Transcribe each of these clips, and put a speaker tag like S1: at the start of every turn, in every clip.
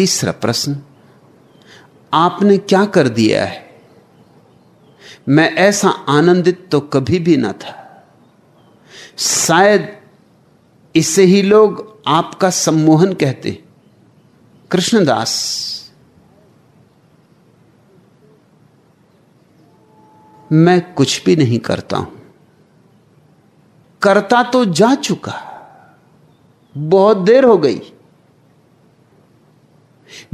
S1: तीसरा प्रश्न, आपने क्या कर दिया है? मैं ऐसा आनंदित तो कभी भी ना था। शायद इसे ही लोग आपका सम्मोहन कहते कृष्णदास। मैं कुछ भी नहीं करता हूँ। करता तो जा चुका, बहुत देर हो गई।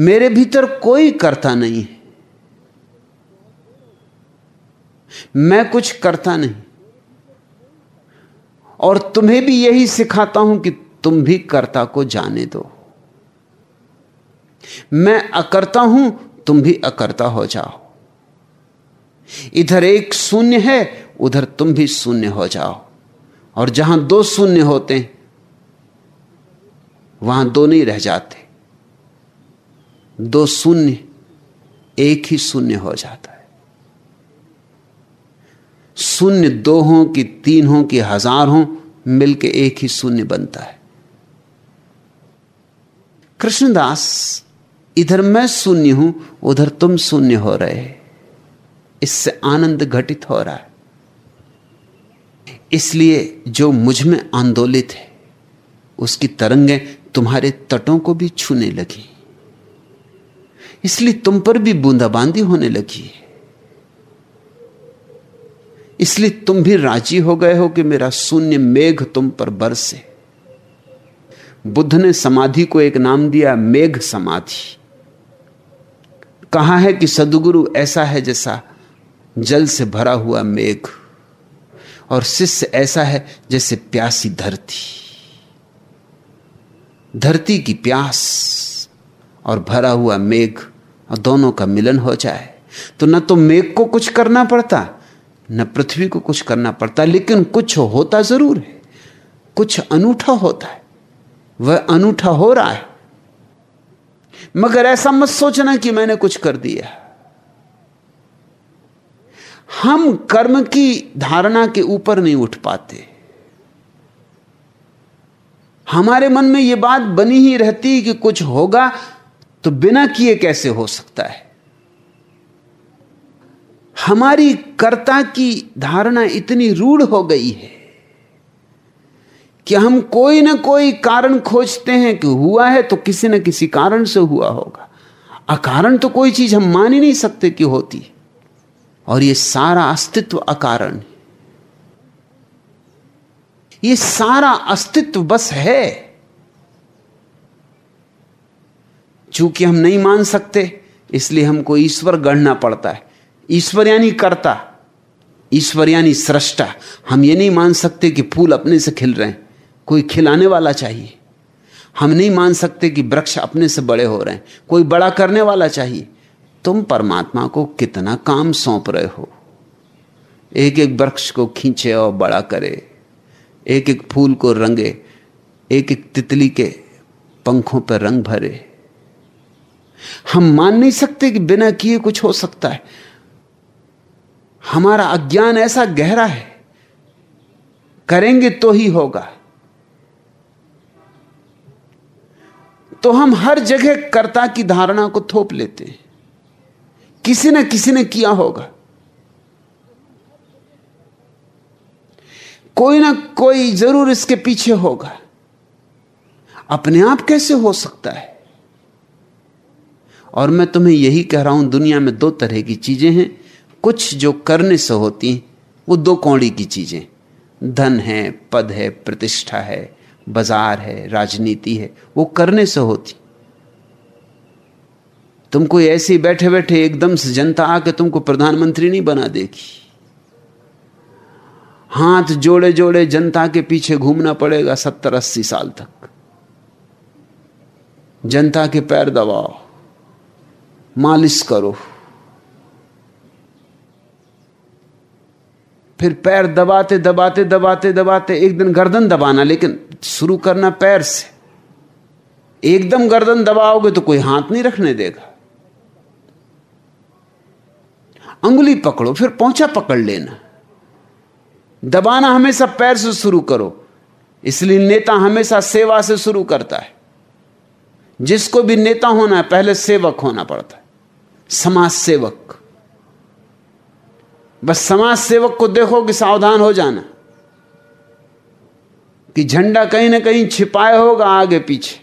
S1: मेरे भीतर कोई करता नहीं है। मैं कुछ करता नहीं। और तुम्हें भी यही सिखाता हूँ कि तुम भी कर्ता को जाने दो। मैं अकर्ता हूँ, तुम भी अकर्ता हो जाओ। इधर एक शून्य है, उधर तुम भी शून्य हो जाओ। और जहाँ दो शून्य होते हैं, वहाँ दो नहीं रह जाते। दो शून्य, एक ही शून्य हो जाता है। शून्य दो हो कि तीन हो कि हज़ार हो, मिलके एक ही शून्य बनता है। कृष्णदास, इधर मैं शून्य हूँ, उधर तुम शून्य हो रहे इससे आनंद घटित हो रहा है। इसलिए जो मुझमें आंदोलित है, उसकी तरंगें तुम्हारे तटों को भी छूने लगी। इसलिए तुम पर भी बूंदाबांदी होने लगी है। इसलिए तुम भी राज़ी हो गए हो कि मेरा शून्य मेघ तुम पर बरसे। बुद्ध ने समाधि को एक नाम दिया, मेघ समाधि। कहा है कि सदगुरु ऐसा है जैसा जल से भरा हुआ मेघ और शिष्य ऐसा है जैसे प्यासी धरती। धरती की प्यास और भरा हुआ मेघ और दोनों का मिलन हो जाए। तो न तो मेघ को कुछ करना पड़ता, न पृथ्वी को कुछ करना पड़ता, लेकिन कुछ होता ज़रूर है। कुछ अनूठा होता है, वह अनूठा हो रहा है। मगर ऐसा मत सोचना कि मैंने कुछ कर दिया। हम कर्म की धारणा के ऊपर नहीं उठ पाते। हमारे मन में यह बात बनी ही रहती कि कुछ होगा तो बिना किए कैसे हो सकता है? हमारी कर्ता की धारणा इतनी रूढ़ हो गई है कि हम कोई ना कोई कारण खोजते हैं कि हुआ है तो किसी न किसी कारण से हुआ होगा। अकारण तो कोई चीज़ हम मान ही नहीं सकते कि होती और ये सारा अस्तित्व अकारण है। ये सारा अस्तित्व बस है। चूँकि हम नहीं मान सकते, इसलिए हमको ईश्वर गढ़ना पड़ता है। ईश्वर यानी कर्ता, ईश्वर यानी सृष्टा। हम ये नहीं मान सकते कि फूल अपने से खिल रहे हैं, कोई खिलाने वाला चाहिए। हम नहीं मान सकते कि वृक्ष अपने से बड़े हो रहे हैं, कोई बड़ा करने वाला चाहिए। तुम परमात्मा को कितना काम सौंप रहे हो। एक एक वृक्ष को खींचे और बड़ा करे एक एक फूल को रंगे एक एक तितली के पंखों पर रंग भरे। हम मान नहीं सकते कि बिना किए कुछ हो सकता है। हमारा अज्ञान ऐसा गहरा है, करेंगे तो ही होगा। तो हम हर जगह कर्ता की धारणा को थोप लेते हैं। किसी न किसी ने किया होगा। कोई ना कोई ज़रूर इसके पीछे होगा। अपने आप कैसे हो सकता है? और मैं तुम्हें यही कह रहा हूँ, दुनिया में दो तरह की चीज़ें हैं। कुछ जो करने से होती हैं, वो दो कौड़ी की चीज़ें धन है, पद है, प्रतिष्ठा है, बाज़ार है, राजनीति है, वो करने से होती तुम कोई ऐसे बैठे बैठे एकदम से जनता आके तुमको प्रधानमंत्री नहीं बना देगी। हाथ जोड़े जोड़े जनता के पीछे घूमना पड़ेगा सत्तर अस्सी साल तक। जनता के पैर दबाओ। मालिश करो। फिर पैर दबाते दबाते दबाते दबाते एक दिन गर्दन दबाना, लेकिन शुरू करना पैर से। एकदम गर्दन दबाओगे तो कोई हाथ नहीं रखने देगा। अंगुली पकड़ो, फिर पहुँचा पकड़ लेना। दबाना हमेशा पैर से शुरू करो, इसलिए नेता हमेशा सेवा से शुरू करता है। जिसको भी नेता होना है, पहले सेवक होना पड़ता है। समाज सेवक बस समाज सेवक को देखो कि सावधान हो जाना। कि झंडा कहीं ना कहीं छिपाए होगा आगे पीछे।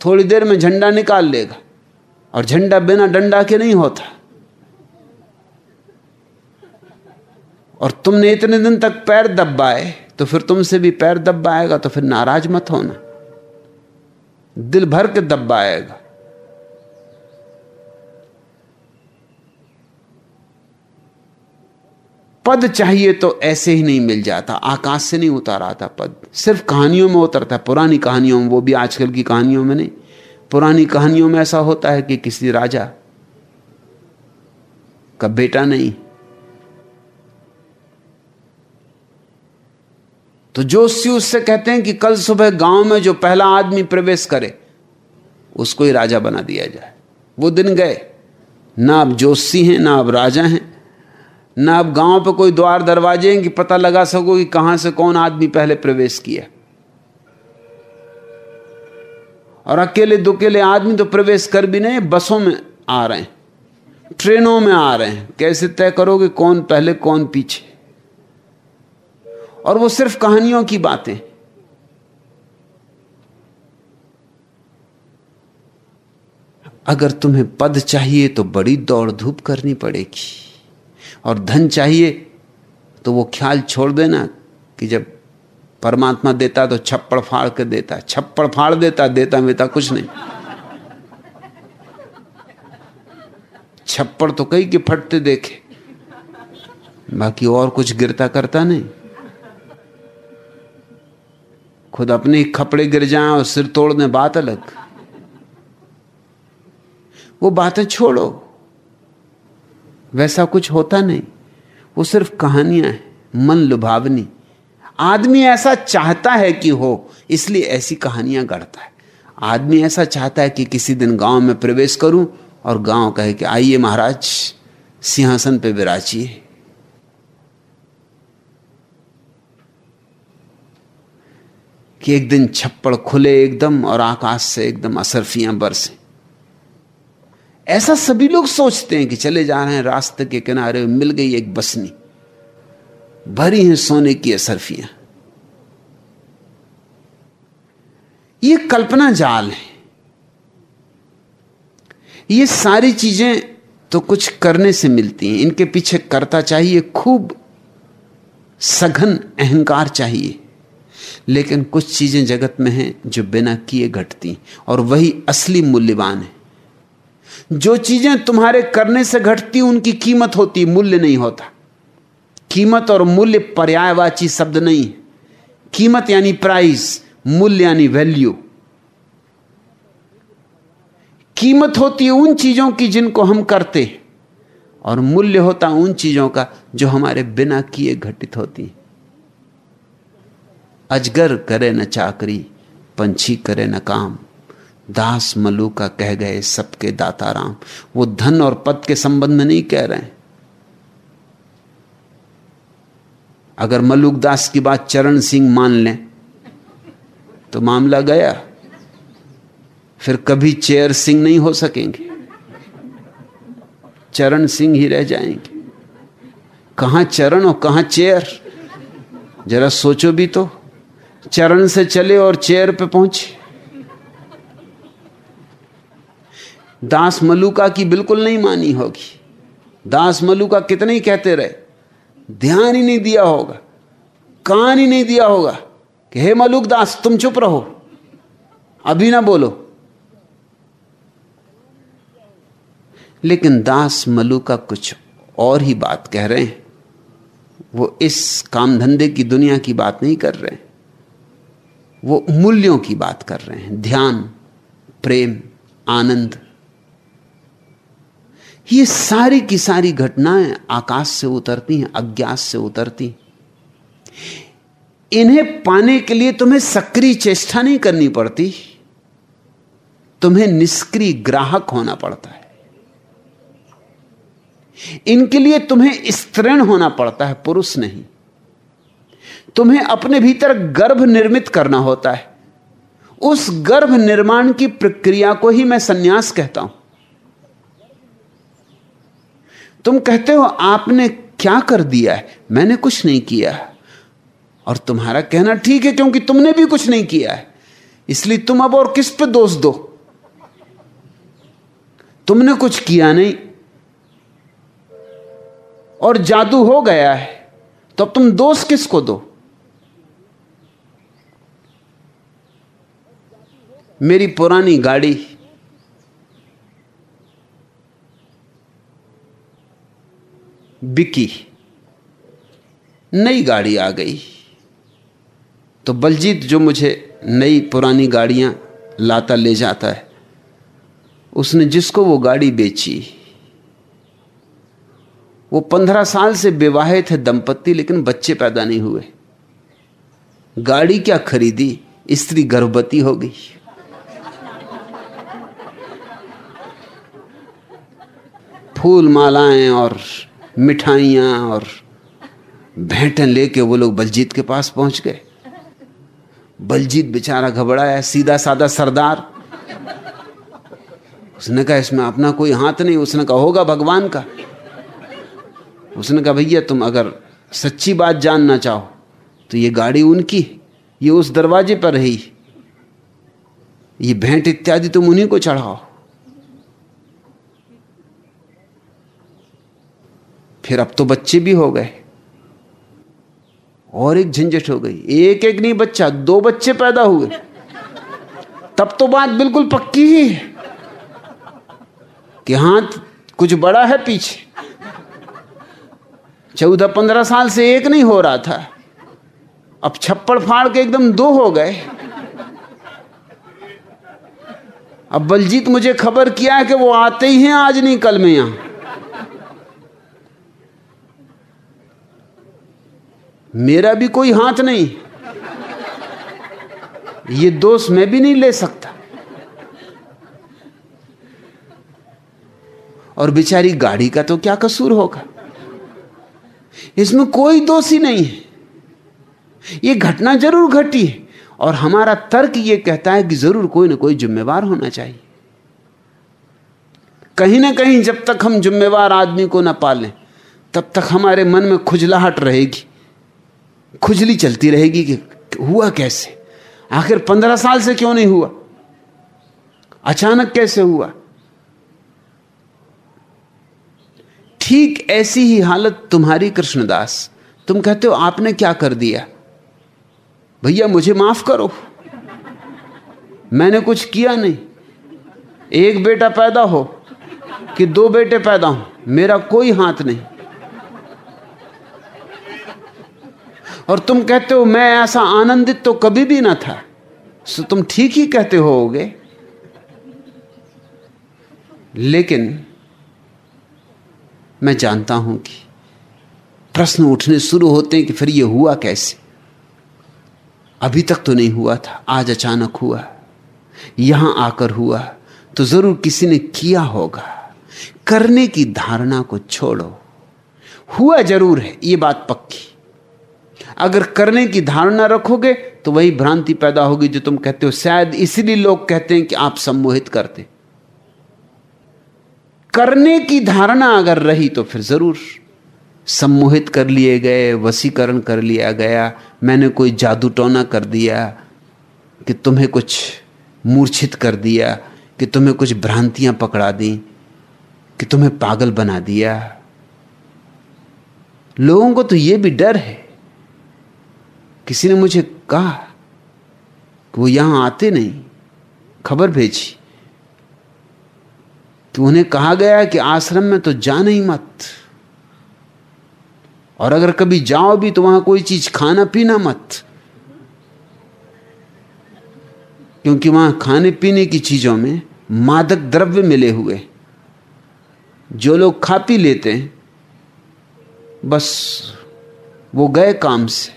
S1: थोड़ी देर में झंडा निकाल लेगा। और झंडा बिना डंडा के नहीं होता। और तुमने इतने दिन तक पैर दबाए तो फिर तुमसे भी पैर दबाएगा तो फिर नाराज़ मत होना। दिल भर के दबाएगा। पद चाहिए तो ऐसे ही नहीं मिल जाता। आकाश से नहीं उतार आता पद। सिर्फ़ कहानियों में उतरता है। पुरानी कहानियों में, वो भी आजकल की कहानियों में नहीं। पुरानी कहानियों में ऐसा होता है कि किसी राजा का बेटा नहीं। तो जोशी उससे कहते हैं कि कल सुबह गाँव में जो पहला आदमी प्रवेश करे, उसको ही राजा बना दिया जाए। वो दिन गए। ना अब जोशी हैं, ना अब राजा हैं। ना अब गाँव पे कोई द्वार दरवाजे हैं कि पता लगा सको कि कहाँ से कौन आदमी पहले प्रवेश किया। और अकेले दुकेले आदमी तो प्रवेश कर भी नहीं, बसों में आ रहे हैं, ट्रेनों में आ रहे हैं। कैसे तय करोगे कौन पहले, कौन पीछे? और वो सिर्फ़ कहानियों की बातें। अगर तुम्हें पद चाहिए तो बड़ी दौड़ धूप करनी पड़ेगी। और धन चाहिए तो वो ख्याल छोड़ देना कि जब परमात्मा देता तो छप्पड़ फाड़ के देता, छप्पड़ फाड़ देता देता मेता कुछ नहीं। छप्पड़ तो कई के फटते देखे, बाकी और कुछ गिरता करता नहीं। खुद अपने खपड़े गिर जाएँ और सिर तोड़ने बात अलग। वो बातें छोड़ो। वैसा कुछ होता नहीं। वो सिर्फ़ कहानियाँ हैं, मन लुभावनी। आदमी ऐसा चाहता है कि हो, इसलिए ऐसी कहानियाँ गढ़ता है। आदमी ऐसा चाहता है कि किसी दिन गाँव में प्रवेश करूँ और गाँव कहे कि, आइए महाराज, सिंहासन पे विराजिए। कि एक दिन छप्पड़ खुले एकदम और आकाश से एकदम असरफियाँ बरसे। ऐसा सभी लोग सोचते हैं कि चले जा रहे हैं रास्ते के किनारे, मिल गई एक बसनी। भरी हैं सोने की असरफियाँ। ये कल्पना जाल है। ये सारी चीज़ें तो कुछ करने से मिलती हैं। इनके पीछे करता चाहिए, खूब सघन अहंकार चाहिए। लेकिन कुछ चीज़ें जगत में हैं जो बिना किए घटती और वही असली मूल्यवान है। जो चीज़ें तुम्हारे करने से घटती, उनकी कीमत होती, मूल्य नहीं होता। कीमत और मूल्य पर्यायवाची शब्द नहीं। है कीमत यानी प्राइस, मूल्य यानी वैल्यू। कीमत होती है उन चीज़ों की जिनको हम करते और मूल्य होता उन चीज़ों का जो हमारे बिना किए घटित होती। अजगर करे न चाकरी, पंछी करे न काम। दास मलू का कह गए सबके दाता राम। वो धन और पद के संबंध में नहीं कह रहे हैं। अगर मलुक दास की बात चरण सिंह मान लें तो मामला गया। फिर कभी चेयर सिंह नहीं हो सकेंगे। चरण सिंह ही रह जाएँगे। कहाँ चरण और कहाँ चेयर? जरा सोचो भी तो। चरण से चले और चेयर पे पहुँचे। दास मलुका की बिल्कुल नहीं मानी होगी। दास मलुका कितने ही कहते रहे, ध्यान ही नहीं दिया होगा, कान ही नहीं दिया होगा कि हे मलुक दास, तुम चुप रहो, अभी ना बोलो। लेकिन दास मलुका कुछ और ही बात कह रहे हैं। वो इस काम धंधे की दुनिया की बात नहीं कर रहे हैं। वो मूल्यों की बात कर रहे हैं। ध्यान, प्रेम, आनंद ये सारी की सारी घटनाएँ आकाश से उतरती हैं, अज्ञात से उतरती इन्हें पाने के लिए तुम्हें सक्रिय चेष्टा नहीं करनी पड़ती। तुम्हें निष्क्रिय ग्राहक होना पड़ता है। इनके लिए तुम्हें स्त्रीण होना पड़ता है, पुरुष नहीं। तुम्हें अपने भीतर गर्भ निर्मित करना होता है। उस गर्भ निर्माण की प्रक्रिया को ही मैं सन्यास कहता हूँ। तुम कहते हो, आपने क्या कर दिया है? मैंने कुछ नहीं किया और तुम्हारा कहना ठीक है, क्योंकि तुमने भी कुछ नहीं किया है। इसलिए तुम अब और किस पे दोष दो? तुमने कुछ किया नहीं। और जादू हो गया है तो अब तुम दोष किसको दो? मेरी पुरानी गाड़ी बिकी। नई गाड़ी आ गई। तो बलजीत जो मुझे नई पुरानी गाड़ियाँ लाता ले जाता है, उसने जिसको वो गाड़ी बेची, वो पंद्रह साल से विवाहित थे दंपत्ति, लेकिन बच्चे पैदा नहीं हुए। गाड़ी क्या खरीदी? स्त्री गर्भवती हो गई। फूल मालाएँ और मिठाइयाँ और भेंटें लेके वो लोग बलजीत के पास पहुँच गए। बलजीत बेचारा घबराया सीधा साधा सरदार। उसने कहा, इसमें अपना कोई हाथ नहीं। उसने कहा, होगा भगवान का। उसने कहा, भैया, तुम अगर सच्ची बात जानना चाहो तो ये गाड़ी उनकी ये उस दरवाजे पर रही ये भेंट इत्यादि तुम उन्हीं को चढ़ाओ। फिर अब तो बच्चे भी हो गए। और एक झंझट हो गई। एक एक नहीं बच्चा, दो बच्चे पैदा हुए। तब तो बात बिल्कुल पक्की ही है कि हाथ कुछ बड़ा है पीछे। चौदह पंद्रह साल से एक नहीं हो रहा था। अब छप्पड़ फाड़ के एकदम दो हो गए। अब बलजीत मुझे खबर किया है कि वो आते ही हैं आज नहीं, कल में यहाँ। मेरा भी कोई हाथ नहीं। ये दोष मैं भी नहीं ले सकता। और बेचारी गाड़ी का तो क्या कसूर होगा? इसमें कोई दोष ही नहीं है। ये घटना ज़रूर घटी है। और हमारा तर्क ये कहता है कि ज़रूर कोई ना कोई जिम्मेवार होना चाहिए। कहीं ना कहीं जब तक हम जिम्मेवार आदमी को ना पालें, तब तक हमारे मन में खुजलाहट रहेगी। खुजली चलती रहेगी कि हुआ कैसे? आखिर पंद्रह साल से क्यों नहीं हुआ? अचानक कैसे हुआ? ठीक ऐसी ही हालत तुम्हारी कृष्णदास। तुम कहते हो, आपने क्या कर दिया? भैया, मुझे माफ़ करो। मैंने कुछ किया नहीं। एक बेटा पैदा हो कि दो बेटे पैदा हो, मेरा कोई हाथ नहीं। और तुम कहते हो, मैं ऐसा आनंदित तो कभी भी ना था। सो तुम ठीक ही कहते होगे। लेकिन मैं जानता हूँ कि प्रश्न उठने शुरू होते हैं कि फिर यह हुआ कैसे? अभी तक तो नहीं हुआ था, आज अचानक हुआ। यहाँ आकर हुआ तो ज़रूर किसी ने किया होगा। करने की धारणा को छोड़ो। हुआ ज़रूर है यह बात पक्की। अगर करने की धारणा रखोगे तो वही भ्रांति पैदा होगी जो तुम कहते हो। शायद इसलिए लोग कहते हैं कि आप सम्मोहित करते। करने की धारणा अगर रही तो फिर ज़रूर। सम्मोहित कर लिए गए, वसीकरण कर लिया गया, मैंने कोई जादू टोना कर दिया, कि तुम्हें कुछ मूर्छित कर दिया, कि तुम्हें कुछ भ्रांतियाँ पकड़ा दी, कि तुम्हें पागल बना दिया। लोगों को तो यह भी डर है। किसी ने मुझे कहा कि वो यहाँ आते नहीं, खबर भेजी। तो उन्हें कहा गया कि आश्रम में तो जा नहीं मत। और अगर कभी जाओ भी तो वहाँ कोई चीज़ खाना पीना मत। क्योंकि वहाँ खाने पीने की चीज़ों में मादक द्रव्य मिले हुए। जो लोग खा पी लेते हैं, बस वो गए काम से।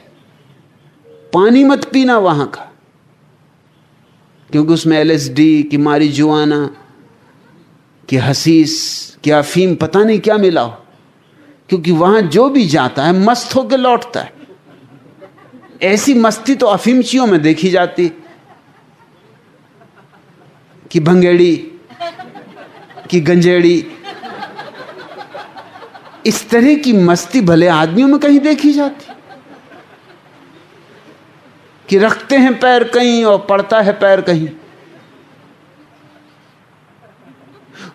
S1: पानी मत पीना वहाँ का। क्योंकि उसमें एलएसडी की मारी जुआना कि हसीस, कि अफीम, पता नहीं क्या मिला हो। क्योंकि वहाँ जो भी जाता है, मस्त होकर लौटता है। ऐसी मस्ती तो अफीमचियों में देखी जाती। कि भंगेड़ी, कि गंजेड़ी। इस तरह की मस्ती भले आदमियों में कहीं देखी जाती। कि रखते हैं पैर कहीं और पड़ता है पैर कहीं।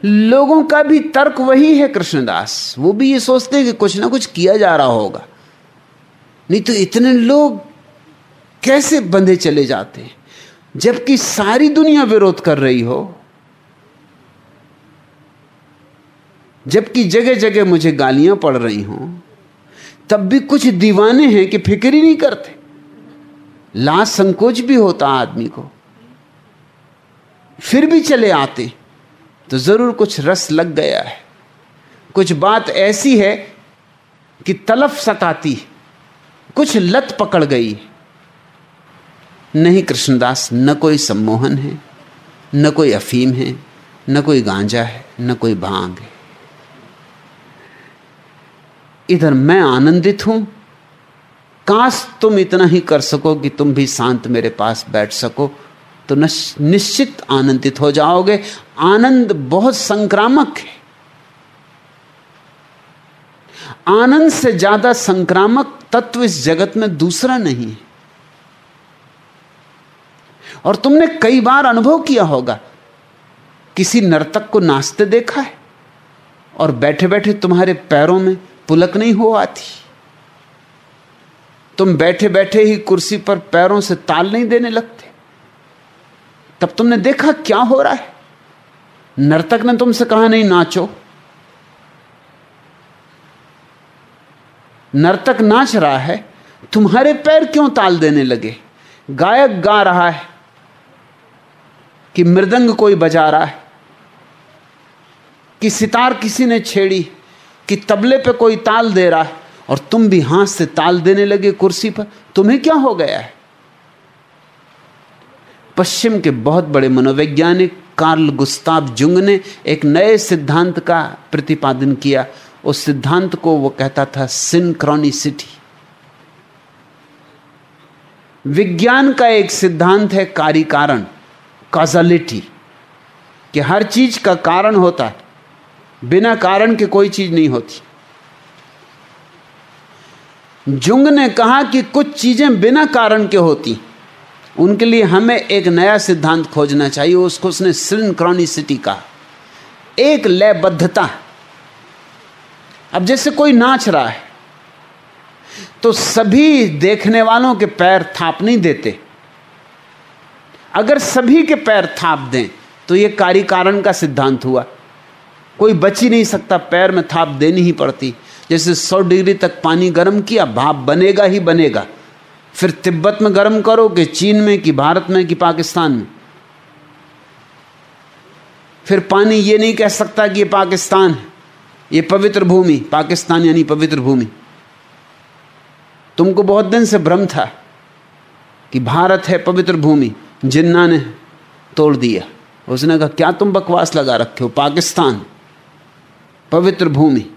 S1: लोगों का भी तर्क वही है कृष्णदास। वो भी ये सोचते हैं कि कुछ ना कुछ किया जा रहा होगा। नहीं तो इतने लोग कैसे बंधे चले जाते हैं? जबकि सारी दुनिया विरोध कर रही हो। जबकि जगह जगह मुझे गालियाँ पड़ रही हों, तब भी कुछ दीवाने हैं कि फ़िक्र ही नहीं करते। लाश संकोच भी होता आदमी को। फिर भी चले आते तो ज़रूर कुछ रस लग गया है। कुछ बात ऐसी है कि तलफ सताती, कुछ लत पकड़ गई। नहीं कृष्णदास, न कोई सम्मोहन है, न कोई अफीम है, न कोई गांजा है, न कोई भाँग है। इधर मैं आनंदित हूँ काश तुम इतना ही कर सको कि तुम भी शांत मेरे पास बैठ सको तो निश्चित आनंदित हो जाओगे। आनंद बहुत संक्रामक है। आनंद से ज़्यादा संक्रामक तत्व इस जगत में दूसरा नहीं है। और तुमने कई बार अनुभव किया होगा, किसी नर्तक को नाचते देखा है, और बैठे बैठे तुम्हारे पैरों में पुलक नहीं हो आती। तुम बैठे बैठे ही कुर्सी पर पैरों से ताल नहीं देने लगते। तब तुमने देखा क्या हो रहा है? नर्तक ने तुमसे कहा, नहीं, नाचो। नर्तक नाच रहा है, तुम्हारे पैर क्यों ताल देने लगे? गायक गा रहा है कि मृदंग कोई बजा रहा है, कि सितार किसी ने छेड़ी, कि तबले पे कोई ताल दे रहा है। और तुम भी हाथ से ताल देने लगे कुर्सी पर, तुम्हें क्या हो गया है? पश्चिम के बहुत बड़े मनोवैज्ञानिक कार्ल गुस्ताव जुंग ने एक नए सिद्धांत का प्रतिपादन किया। उस सिद्धांत को वो कहता था सिंक्रोनिसिटी। विज्ञान का एक सिद्धांत है कार्य कारण कॉजलिटी, कि हर चीज़ का कारण होता है, बिना कारण के कोई चीज़ नहीं होती। जुंग ने कहा कि कुछ चीज़ें बिना कारण के होती। उनके लिए हमें एक नया सिद्धांत खोजना चाहिए, उसको उसने सिंक्रोनिसिटी का एक लयबद्धता। अब जैसे कोई नाच रहा है तो सभी देखने वालों के पैर थाप नहीं देते। अगर सभी के पैर थाप दें तो यह कार्य कारण का सिद्धांत हुआ। कोई बच ही नहीं सकता, पैर में थाप देनी ही पड़ती। जैसे 100 डिग्री तक पानी गर्म किया, भाप बनेगा ही बनेगा। फिर तिब्बत में गर्म करो कि चीन में कि भारत में कि पाकिस्तान में। फिर पानी ये नहीं कह सकता कि ये पाकिस्तान है। ये पवित्र भूमि, पाकिस्तान यानी पवित्र भूमि। तुमको बहुत दिन से भ्रम था कि भारत है पवित्र भूमि, जिन्ना ने तोड़ दिया। उसने कहा, क्या तुम बकवास लगा रखे हो? पाकिस्तान, पवित्र भूमि।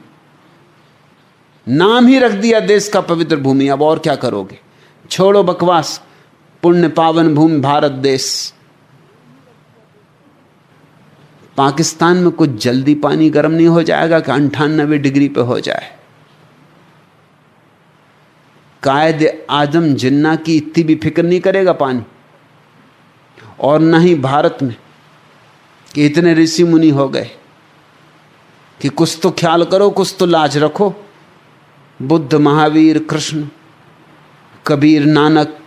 S1: नाम ही रख दिया देश का पवित्र भूमि, अब और क्या करोगे? छोड़ो बकवास, पुण्य पावन भूमि भारत देश। पाकिस्तान में कुछ जल्दी पानी गर्म नहीं हो जाएगा कि अंठानबे डिग्री पे हो जाए। कायद आज़म जिन्ना की इतनी भी फ़िक्र नहीं करेगा पानी। और न ही भारत में, कि इतने ऋषि मुनि हो गए, कि कुछ तो ख्याल करो, कुछ तो लाज रखो। बुद्ध महावीर कृष्ण, कबीर नानक,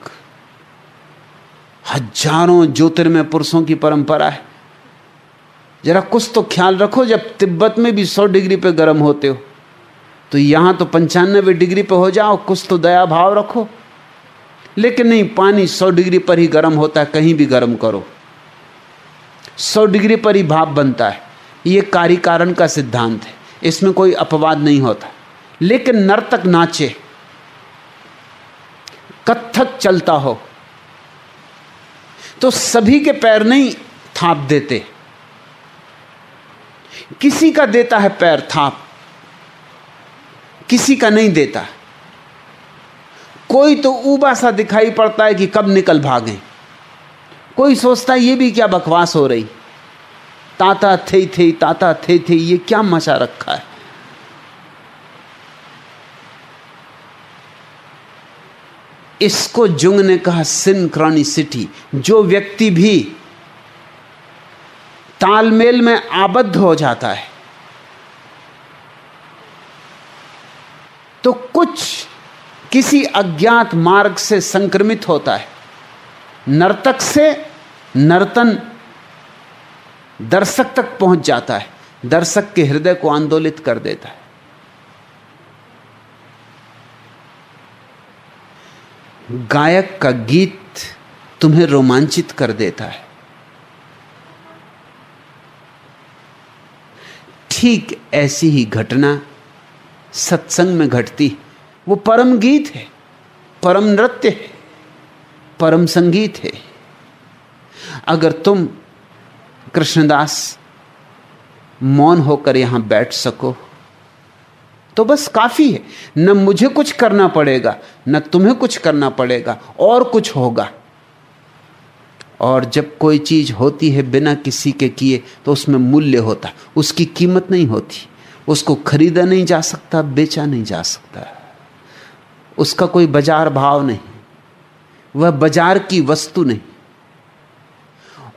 S1: हज़ारों ज्योतिर्मय पुरुषों की परंपरा है। जरा कुछ तो ख्याल रखो, जब तिब्बत में भी सौ डिग्री पे गर्म होते हो तो यहाँ तो पंचानबे डिग्री पे हो जाओ, कुछ तो दया भाव रखो। लेकिन नहीं, पानी सौ डिग्री पर ही गर्म होता है, कहीं भी गर्म करो। सौ डिग्री पर ही भाप बनता है, ये कार्य कारण का सिद्धांत है, इसमें कोई अपवाद नहीं होता। लेकिन नर्तक नाचे। कत्थक चलता हो। तो सभी के पैर नहीं थाप देते। किसी का देता है पैर थाप। किसी का नहीं देता। कोई तो ऊबा सा दिखाई पड़ता है कि कब निकल भागें। कोई सोचता है, ये भी क्या बकवास हो रही? ताता, थे थे, ताता, थे थे, ये क्या मचा रखा है? इसको जुंग ने कहा सिंक्रोनिसिटी जो व्यक्ति भी तालमेल में आबद्ध हो जाता है तो कुछ किसी अज्ञात मार्ग से संक्रमित होता है। नर्तक से नर्तन दर्शक तक पहुँच जाता है। दर्शक के हृदय को आंदोलित कर देता है। गायक का गीत तुम्हें रोमांचित कर देता है। ठीक ऐसी ही घटना सत्संग में घटती वो परम गीत है, परम नृत्य है, परम संगीत है। अगर तुम कृष्णदास मौन होकर यहाँ बैठ सको तो बस काफ़ी है। न मुझे कुछ करना पड़ेगा, न तुम्हें कुछ करना पड़ेगा, और कुछ होगा। और जब कोई चीज़ होती है बिना किसी के किए तो उसमें मूल्य होता, उसकी कीमत नहीं होती। उसको खरीदा नहीं जा सकता, बेचा नहीं जा सकता। उसका कोई बाज़ार भाव नहीं। वह बाज़ार की वस्तु नहीं।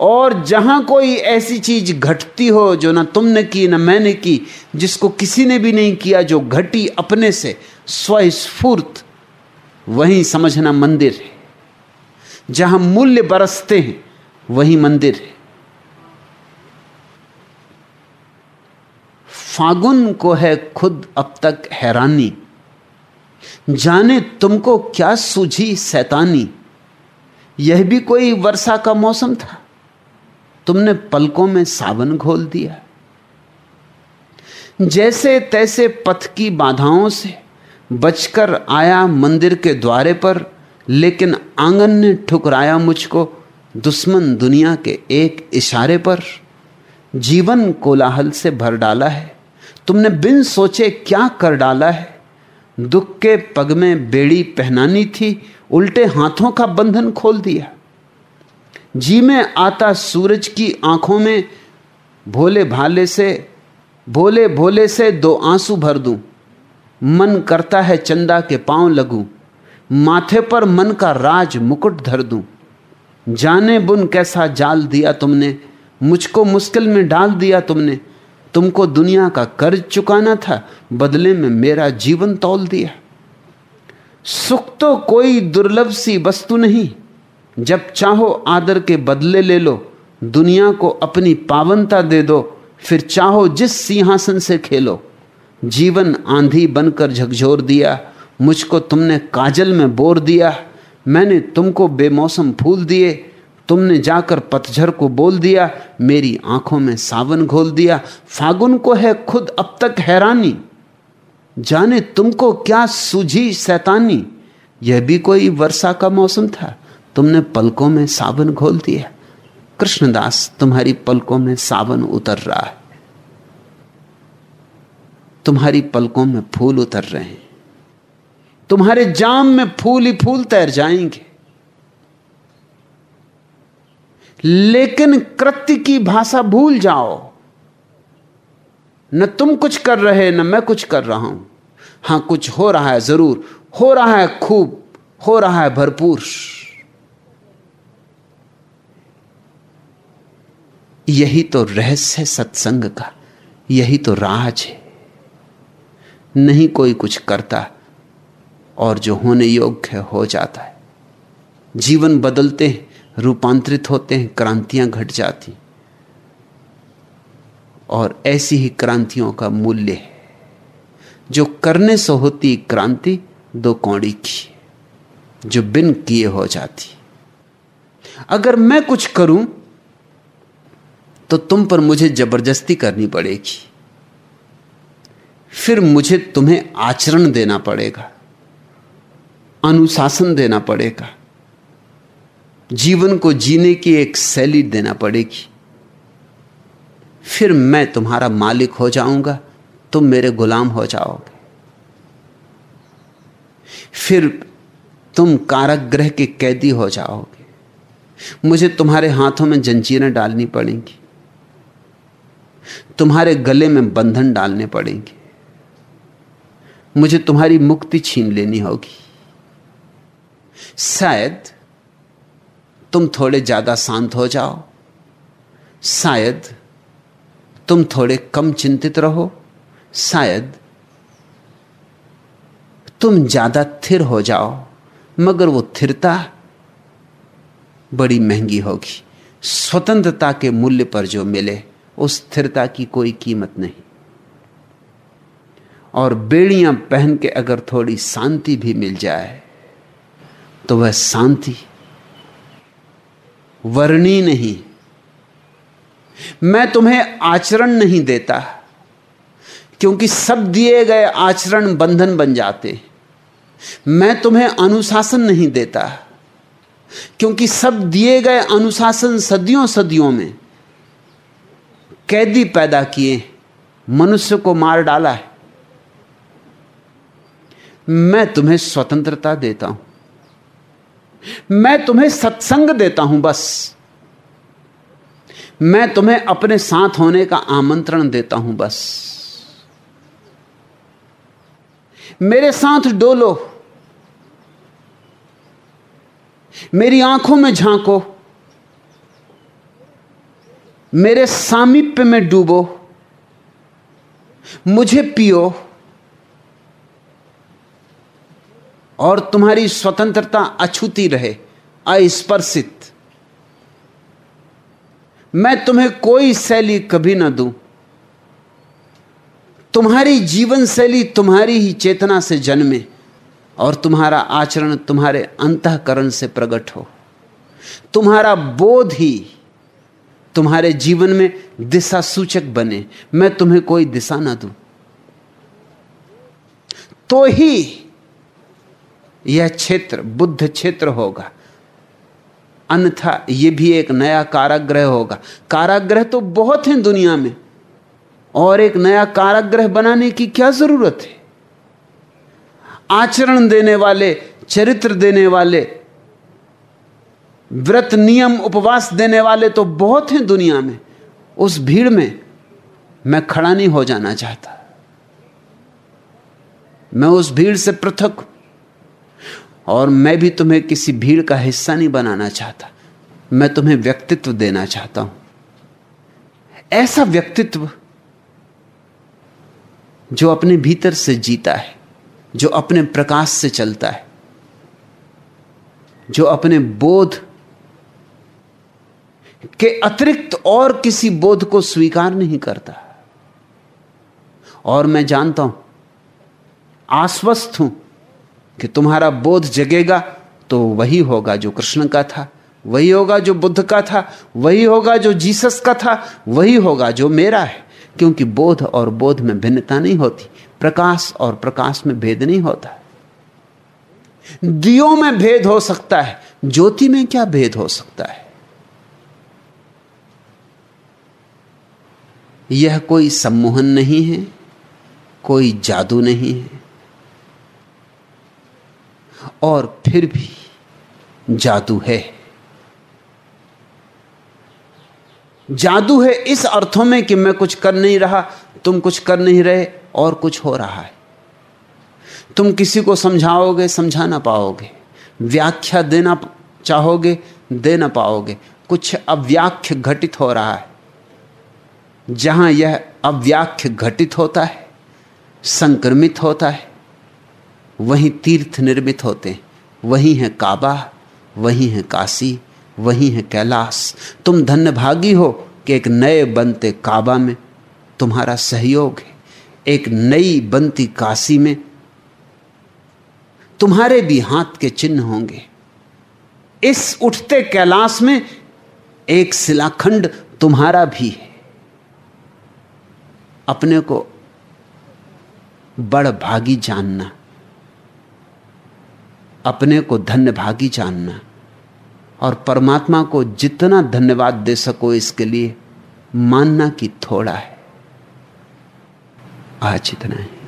S1: और जहाँ कोई ऐसी चीज़ घटती हो जो ना तुमने की, ना मैंने की, जिसको किसी ने भी नहीं किया, जो घटी अपने से, स्वस्फूर्त, वही समझना मंदिर है। जहाँ मूल्य बरसते हैं, वही मंदिर है। फागुन को है खुद अब तक हैरानी। जाने तुमको क्या सूझी सैतानी। यह भी कोई वर्षा का मौसम था। तुमने पलकों में सावन घोल दिया। जैसे तैसे पथ की बाधाओं से बचकर आया मंदिर के द्वारे पर, लेकिन आँगन ने ठुकराया मुझको दुश्मन दुनिया के एक इशारे पर। जीवन कोलाहल से भर डाला है। तुमने बिन सोचे क्या कर डाला है। दुख के पग में बेड़ी पहनानी थी, उल्टे हाथों का बंधन खोल दिया। जी में आता सूरज की आँखों में, भोले भाले से, भोले भोले से दो आँसू भर दूँ। मन करता है चंदा के पाँव लगूं। माथे पर मन का राज मुकुट धर दूँ। जाने बुन कैसा जाल दिया तुमने, मुझको मुश्किल में डाल दिया तुमने। तुमको दुनिया का कर्ज चुकाना था, बदले में मेरा जीवन तौल दिया। सुख तो कोई दुर्लभ सी वस्तु नहीं जब चाहो आदर के बदले ले लो, दुनिया को अपनी पावनता दे दो, फिर चाहो जिस सिंहासन से खेलो। जीवन आंधी बनकर झकझोर दिया, मुझको तुमने काजल में बोर दिया, मैंने तुमको बेमौसम फूल दिए, तुमने जाकर पतझर को बोल दिया, मेरी आँखों में सावन घोल दिया। फागुन को है खुद अब तक हैरानी, जाने तुमको क्या सूझी सैतानी। यह भी कोई वर्षा का मौसम था। तुमने पलकों में सावन घोल दिया कृष्णदास तुम्हारी पलकों में सावन उतर रहा है। तुम्हारी पलकों में फूल उतर रहे हैं। तुम्हारे जाम में फूल ही फूल तैर जाएँगे। लेकिन कृत्य की भाषा भूल जाओ। न तुम कुछ कर रहे, न मैं कुछ कर रहा हूँ। हाँ, कुछ हो रहा है ज़रूर, हो रहा है खूब, हो रहा है भरपूर। यही तो रहस्य है सत्संग का, यही तो राज है। नहीं कोई कुछ करता और जो होने योग्य है, हो जाता है। जीवन बदलते हैं, रूपांतरित होते हैं, क्रांतियाँ घट जाती और ऐसी ही क्रांतियों का मूल्य है। जो करने से होती क्रांति, दो कौड़ी की जो बिन किए हो जाती। अगर मैं कुछ करूँ तो तुम पर मुझे ज़बरदस्ती करनी पड़ेगी। फिर मुझे तुम्हें आचरण देना पड़ेगा, अनुशासन देना पड़ेगा, जीवन को जीने की एक शैली देना पड़ेगी। फिर मैं तुम्हारा मालिक हो जाऊँगा, तुम मेरे गुलाम हो जाओगे। फिर तुम कारागृह के कैदी हो जाओगे। मुझे तुम्हारे हाथों में जंजीरें डालनी पड़ेंगी। तुम्हारे गले में बंधन डालने पड़ेंगे। मुझे तुम्हारी मुक्ति छीन लेनी होगी। शायद तुम थोड़े ज़्यादा शांत हो जाओ। शायद तुम थोड़े कम चिंतित रहो। शायद तुम ज़्यादा थिर हो जाओ, मगर वो थिरता बड़ी महँगी होगी। स्वतंत्रता के मूल्य पर जो मिले उस स्थिरता की कोई कीमत नहीं। और बेड़ियाँ पहन के अगर थोड़ी शांति भी मिल जाए तो वह शांति, वर्णी नहीं। मैं तुम्हें आचरण नहीं देता, क्योंकि सब दिए गए आचरण बंधन बन जाते। मैं तुम्हें अनुशासन नहीं देता, क्योंकि सब दिए गए अनुशासन सदियों सदियों में कैदी पैदा किए, मनुष्य को मार डाला है। मैं तुम्हें स्वतंत्रता देता हूँ। मैं तुम्हें सत्संग देता हूँ बस। मैं तुम्हें अपने साथ होने का आमंत्रण देता हूँ बस। मेरे साथ डोलो। मेरी आँखों में झांको। मेरे सामीप्य में डूबो, मुझे पियो, और तुम्हारी स्वतंत्रता अछूती रहे, अस्पर्शित। मैं तुम्हें कोई शैली कभी ना दूँ। तुम्हारी जीवन शैली तुम्हारी ही चेतना से जन्मे, और तुम्हारा आचरण तुम्हारे अंतकरण से प्रकट हो। तुम्हारा बोध ही तुम्हारे जीवन में दिशा सूचक बने। मैं तुम्हें कोई दिशा ना दूँ। तो ही यह क्षेत्र, बुद्ध क्षेत्र होगा। अन्यथा यह भी एक नया काराग्रह होगा। काराग्रह तो बहुत हैं दुनिया में। और एक नया काराग्रह बनाने की क्या ज़रूरत है? आचरण देने वाले, चरित्र देने वाले व्रत नियम उपवास देने वाले तो बहुत हैं दुनिया में। उस भीड़ में मैं खड़ा नहीं हो जाना चाहता। मैं उस भीड़ से पृथक और मैं भी तुम्हें किसी भीड़ का हिस्सा नहीं बनाना चाहता। मैं तुम्हें व्यक्तित्व देना चाहता हूँ। ऐसा व्यक्तित्व जो अपने भीतर से जीता है, जो अपने प्रकाश से चलता है, जो अपने बोध के अतिरिक्त और किसी बोध को स्वीकार नहीं करता। और मैं जानता हूँ, आश्वस्त हूँ कि तुम्हारा बोध जगेगा तो वही होगा जो कृष्ण का था, वही होगा जो बुद्ध का था, वही होगा जो जीसस का था, वही होगा जो मेरा है। क्योंकि बोध और बोध में भिन्नता नहीं होती, प्रकाश और प्रकाश में भेद नहीं होता। दियो में भेद हो सकता है, ज्योति में क्या भेद हो सकता है? यह कोई सम्मोहन नहीं है, कोई जादू नहीं है। और फिर भी जादू है। जादू है इस अर्थों में कि मैं कुछ कर नहीं रहा, तुम कुछ कर नहीं रहे और कुछ हो रहा है। तुम किसी को समझाओगे, समझा ना पाओगे। व्याख्या देना चाहोगे, दे ना पाओगे। कुछ अव्याख्य घटित हो रहा है। जहाँ यह अव्याख्य घटित होता है, संक्रमित होता है, वहीं तीर्थ निर्मित होते हैं। वही है काबा, वही है काशी, वही है कैलाश। तुम धन्य भागी हो कि एक नए बनते काबा में तुम्हारा सहयोग है। एक नई बनती काशी में तुम्हारे भी हाथ के चिन्ह होंगे। इस उठते कैलाश में एक शिलाखंड तुम्हारा भी है। अपने को बड़ भागी जानना, अपने को धन्य भागी जानना, और परमात्मा को जितना धन्यवाद दे सको इसके लिए मानना कि थोड़ा है आज इतना है